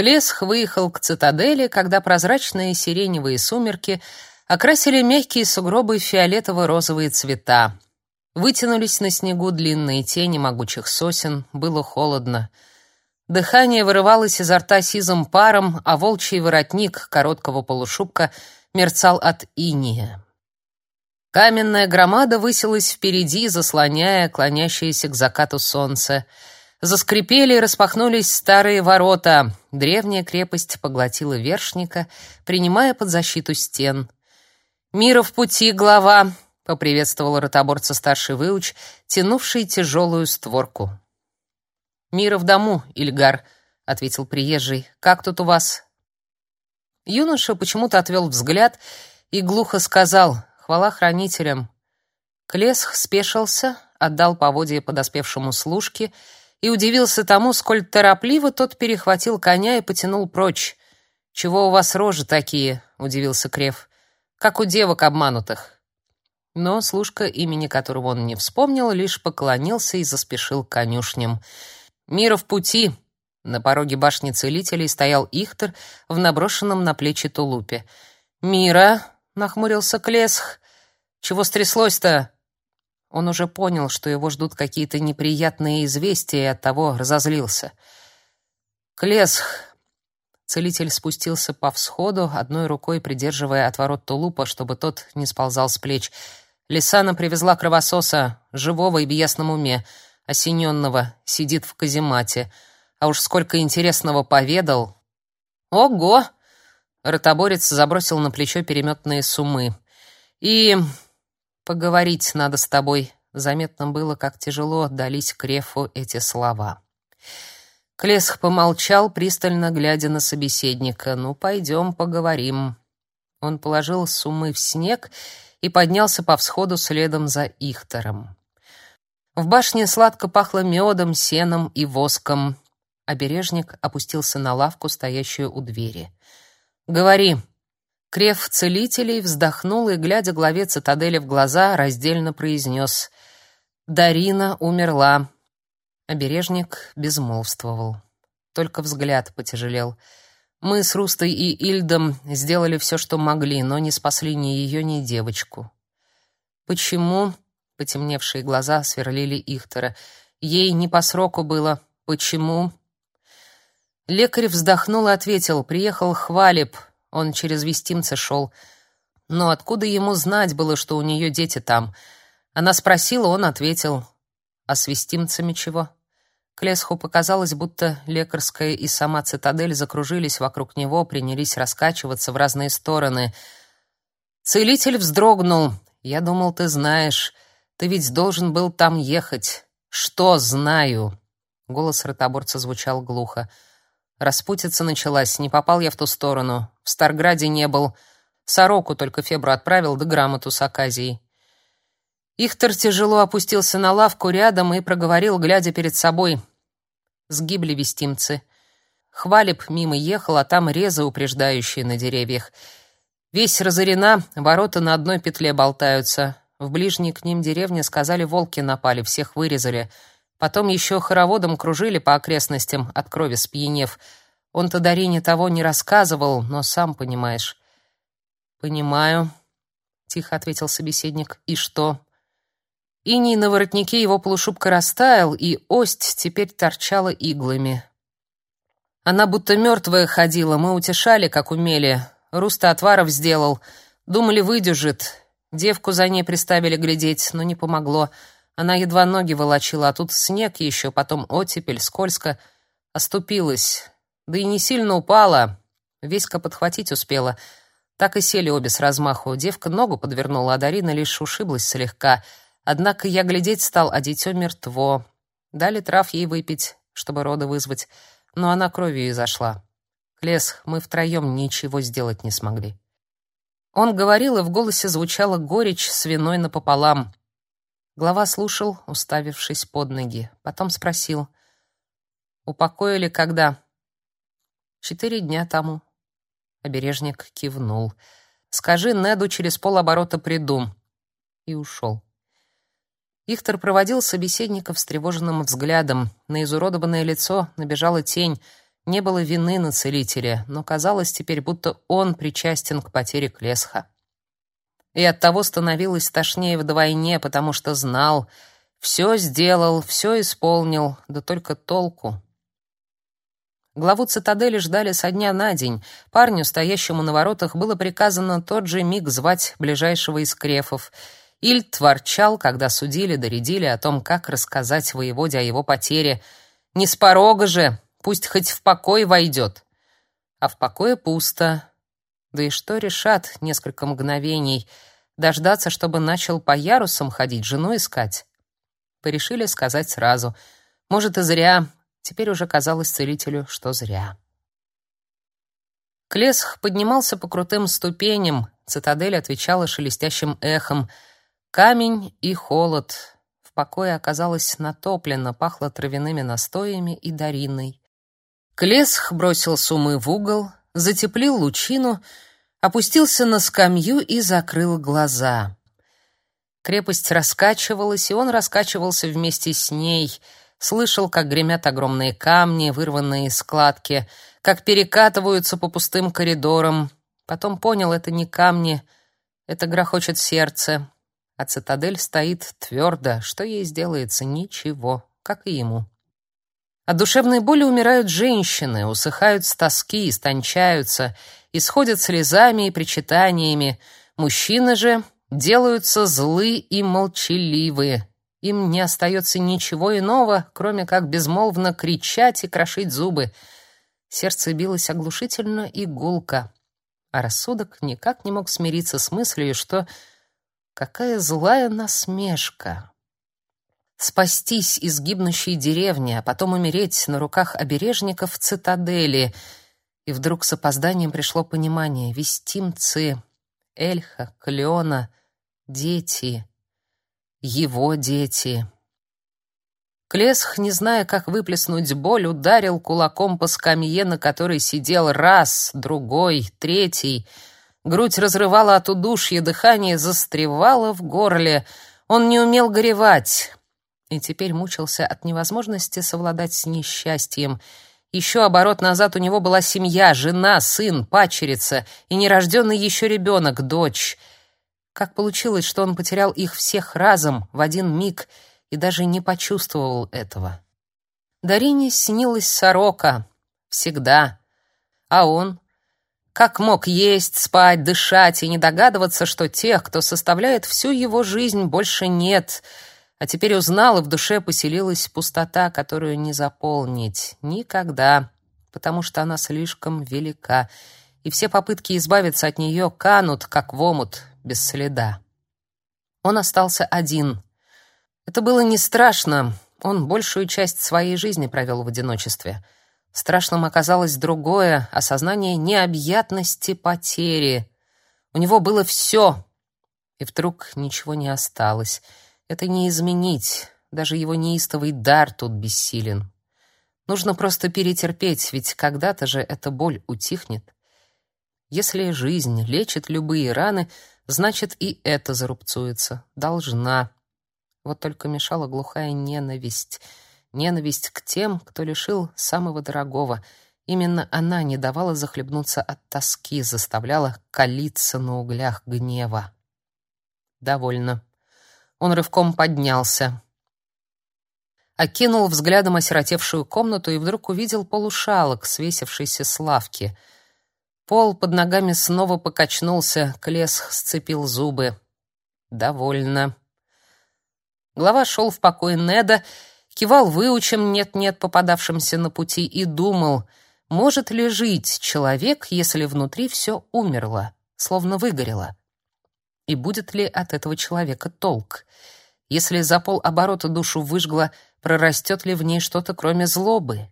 Клесх выехал к цитадели, когда прозрачные сиреневые сумерки окрасили мягкие сугробы фиолетово-розовые цвета. Вытянулись на снегу длинные тени могучих сосен, было холодно. Дыхание вырывалось изо рта сизым паром, а волчий воротник короткого полушубка мерцал от иния. Каменная громада высилась впереди, заслоняя клонящееся к закату солнце. Заскрипели и распахнулись старые ворота. Древняя крепость поглотила вершника, принимая под защиту стен. «Мира в пути, глава!» — поприветствовал ротоборца старший выуч, тянувший тяжелую створку. «Мира в дому, Ильгар», — ответил приезжий. «Как тут у вас?» Юноша почему-то отвел взгляд и глухо сказал Хвала хранителям. Клесх спешился, отдал поводье подоспевшему служке и удивился тому, сколь торопливо тот перехватил коня и потянул прочь. «Чего у вас рожи такие?» — удивился Крев. «Как у девок обманутых». Но служка, имени которого он не вспомнил, лишь поклонился и заспешил к конюшням. «Мира в пути!» На пороге башни целителей стоял Ихтер в наброшенном на плечи тулупе. «Мира!» — нахмурился Клесх. Чего стряслось-то? Он уже понял, что его ждут какие-то неприятные известия, и оттого разозлился. Клесх. Целитель спустился по всходу, одной рукой придерживая отворот тулупа, чтобы тот не сползал с плеч. Лисана привезла кровососа, живого и в ясном уме, осененного, сидит в каземате. А уж сколько интересного поведал. Ого! Ротоборец забросил на плечо переметные сумы. И Поговорить надо с тобой. Заметно было, как тяжело отдались Крефу эти слова. Клесх помолчал, пристально глядя на собеседника. «Ну, пойдем поговорим». Он положил сумы в снег и поднялся по всходу следом за Ихтором. В башне сладко пахло медом, сеном и воском. Обережник опустился на лавку, стоящую у двери. «Говори», Крев целителей вздохнул и, глядя главе цитадели в глаза, раздельно произнес «Дарина умерла». Обережник безмолвствовал. Только взгляд потяжелел. Мы с Рустой и Ильдом сделали все, что могли, но не спасли ни ее, ни девочку. Почему? Потемневшие глаза сверлили Ихтера. Ей не по сроку было. Почему? Лекарь вздохнул и ответил: "Приехал Хвалеб, он через вестимца шел. Но откуда ему знать было, что у нее дети там? Она спросила, он ответил. А с вестимцами чего? Клесху показалось, будто лекарская и сама цитадель закружились вокруг него, принялись раскачиваться в разные стороны. Целитель вздрогнул. «Я думал, ты знаешь. Ты ведь должен был там ехать». «Что знаю?» Голос ротоборца звучал глухо. Распутица началась, не попал я в ту сторону. В Старграде не был. Сороку только Фебру отправил, да грамоту с Аказией. Ихтер тяжело опустился на лавку рядом и проговорил, глядя перед собой. Сгибли вестимцы. Хвалеб мимо ехал, а там резы упреждающие на деревьях. Весь разорена, ворота на одной петле болтаются. В ближней к ним деревне, сказали, волки напали, всех вырезали — Потом еще хороводом кружили по окрестностям, от крови спьянев. Он-то Дарине того не рассказывал, но сам понимаешь. «Понимаю», — тихо ответил собеседник. «И что?» Иней на воротнике его полушубка растаял, и ость теперь торчала иглами. Она будто мертвая ходила, мы утешали, как умели. Руста отваров сделал. Думали, выдержит. Девку за ней приставили глядеть, но не помогло. Она едва ноги волочила, а тут снег еще, потом оттепель, скользко. Оступилась. Да и не сильно упала. Веська подхватить успела. Так и сели обе с размаху. Девка ногу подвернула, а Дарина лишь ушиблась слегка. Однако я глядеть стал, а дитё мертво. Дали трав ей выпить, чтобы роды вызвать. Но она кровью и зашла. Клес, мы втроем ничего сделать не смогли. Он говорил, и в голосе звучала горечь свиной напополам. Глава слушал, уставившись под ноги. Потом спросил. «Упокоили когда?» «Четыре дня тому». Обережник кивнул. «Скажи Неду, через полоборота приду». И ушел. Ихтер проводил собеседника встревоженным взглядом. На изуродованное лицо набежала тень. Не было вины на целителе, но казалось теперь, будто он причастен к потере Клесха. И оттого становилось тошнее вдвойне, потому что знал, все сделал, все исполнил, да только толку. Главу цитадели ждали со дня на день. Парню, стоящему на воротах, было приказано тот же миг звать ближайшего из крефов. Ильд ворчал, когда судили, доредили о том, как рассказать воеводе о его потере. «Не с порога же! Пусть хоть в покой войдет!» А в покое пусто. Да и что решат несколько мгновений? Дождаться, чтобы начал по ярусам ходить, жену искать? Порешили сказать сразу. Может, и зря. Теперь уже казалось целителю, что зря. Клесх поднимался по крутым ступеням, цитадель отвечала шелестящим эхом. Камень и холод. В покое оказалось натоплено, пахло травяными настоями и дариной. Клесх бросил сумы в угол, затеплил лучину, опустился на скамью и закрыл глаза. Крепость раскачивалась, и он раскачивался вместе с ней — слышал, как гремят огромные камни, вырванные из складки, как перекатываются по пустым коридорам. Потом понял, это не камни, это грохочет сердце. А цитадель стоит твердо, что ей сделается ничего, как и ему. От душевной боли умирают женщины, усыхают с тоски, истончаются, исходят слезами и причитаниями. Мужчины же делаются злы и молчаливые, им не остается ничего иного, кроме как безмолвно кричать и крошить зубы. Сердце билось оглушительно и гулко, а рассудок никак не мог смириться с мыслью, что какая злая насмешка. Спастись из гибнущей деревни, а потом умереть на руках обережников в цитадели. И вдруг с опозданием пришло понимание: вестимцы, Эльха, Клеона, дети — его дети. Клесх, не зная, как выплеснуть боль, ударил кулаком по скамье, на которой сидел раз, другой, третий. Грудь разрывала от удушья, дыхание застревало в горле. Он не умел горевать и теперь мучился от невозможности совладать с несчастьем. Еще оборот назад у него была семья, жена, сын, пачерица и нерожденный еще ребенок, дочь — как получилось, что он потерял их всех разом в один миг и даже не почувствовал этого? Дарине снилась сорока. Всегда. А он? Как мог есть, спать, дышать и не догадываться, что тех, кто составляет всю его жизнь, больше нет, а теперь узнал, и в душе поселилась пустота, которую не заполнить никогда, потому что она слишком велика, и все попытки избавиться от нее канут, как в омут, без следа. Он остался один. Это было не страшно. Он большую часть своей жизни провел в одиночестве. Страшным оказалось другое — осознание необъятности потери. У него было все, и вдруг ничего не осталось. Это не изменить. Даже его неистовый дар тут бессилен. Нужно просто перетерпеть, ведь когда-то же эта боль утихнет. Если жизнь лечит любые раны, Значит, и это зарубцуется. Должна. Вот только мешала глухая ненависть. Ненависть к тем, кто лишил самого дорогого. Именно она не давала захлебнуться от тоски, заставляла калиться на углях гнева. Довольно. Он рывком поднялся. Окинул взглядом осиротевшую комнату и вдруг увидел полушалок, свесившийся с лавки — Пол под ногами снова покачнулся, Клесх сцепил зубы. Довольно. Глава шел в покой Неда, кивал выучим нет-нет попадавшимся на пути и думал, может ли жить человек, если внутри все умерло, словно выгорело? И будет ли от этого человека толк? Если за пол оборота душу выжгло, прорастет ли в ней что-то кроме злобы?